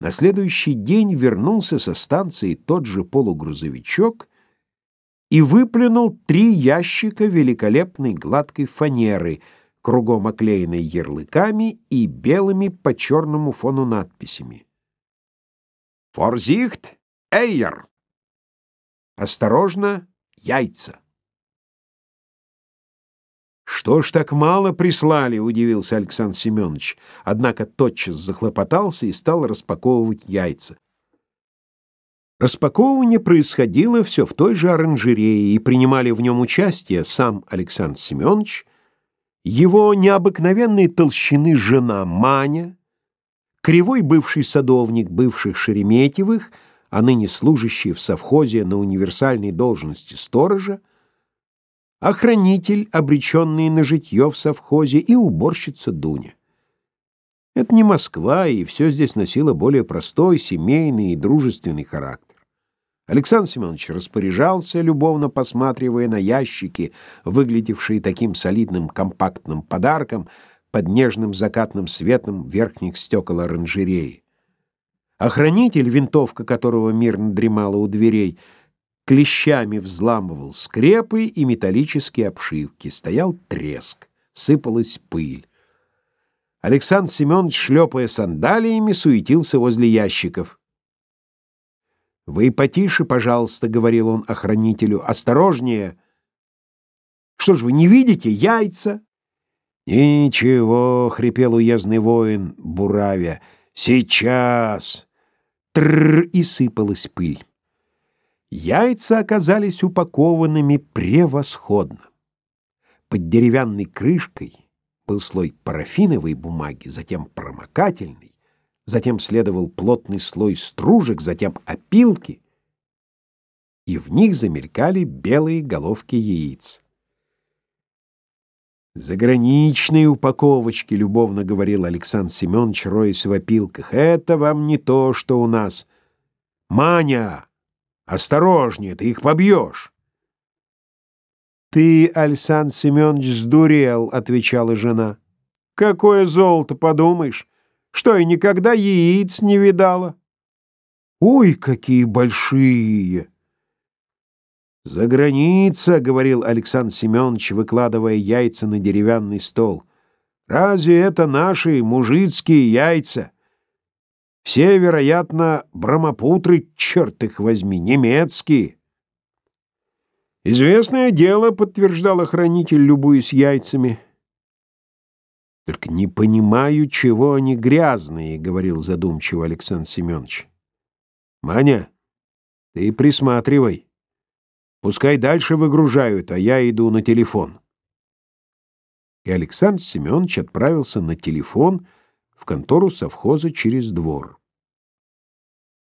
На следующий день вернулся со станции тот же полугрузовичок и выплюнул три ящика великолепной гладкой фанеры, кругом оклеенной ярлыками и белыми по черному фону надписями. «Форзихт Эйер!» «Осторожно, яйца!» «Что ж так мало прислали?» — удивился Александр Семенович, однако тотчас захлопотался и стал распаковывать яйца. Распаковывание происходило все в той же оранжерее, и принимали в нем участие сам Александр Семенович, его необыкновенной толщины жена Маня, кривой бывший садовник бывших Шереметьевых, а ныне служащий в совхозе на универсальной должности сторожа, охранитель, обреченный на житье в совхозе, и уборщица Дуня. Это не Москва, и все здесь носило более простой, семейный и дружественный характер. Александр Семенович распоряжался, любовно посматривая на ящики, выглядевшие таким солидным компактным подарком под нежным закатным светом верхних стекол оранжереи. Охранитель, винтовка которого мирно дремала у дверей, клещами взламывал скрепы и металлические обшивки. Стоял треск, сыпалась пыль. Александр Семенович, шлепая сандалиями, суетился возле ящиков. «Вы потише, пожалуйста», — говорил он охранителю, — «осторожнее». «Что ж вы не видите? Яйца!» «Ничего», — хрипел уездный воин, буравя, — «сейчас!» Тррр, и сыпалась пыль. Яйца оказались упакованными превосходно. Под деревянной крышкой был слой парафиновой бумаги, затем промокательный, затем следовал плотный слой стружек, затем опилки, и в них замелькали белые головки яиц. «Заграничные упаковочки», — любовно говорил Александр Семенович, роясь в опилках, — «это вам не то, что у нас. Маня, Осторожнее, ты их побьешь. «Ты, Александр Семенович, сдурел», — отвечала жена. «Какое золото, подумаешь? Что, и никогда яиц не видала?» «Ой, какие большие!» «За граница», — говорил Александр Семенович, выкладывая яйца на деревянный стол. «Разве это наши мужицкие яйца?» Все, вероятно, брамапутры, черт их возьми, немецкие. Известное дело, подтверждал охранитель, любуясь яйцами. Только не понимаю, чего они грязные, говорил задумчиво Александр Семенович. Маня, ты присматривай. Пускай дальше выгружают, а я иду на телефон. И Александр Семенович отправился на телефон, в контору совхоза через двор.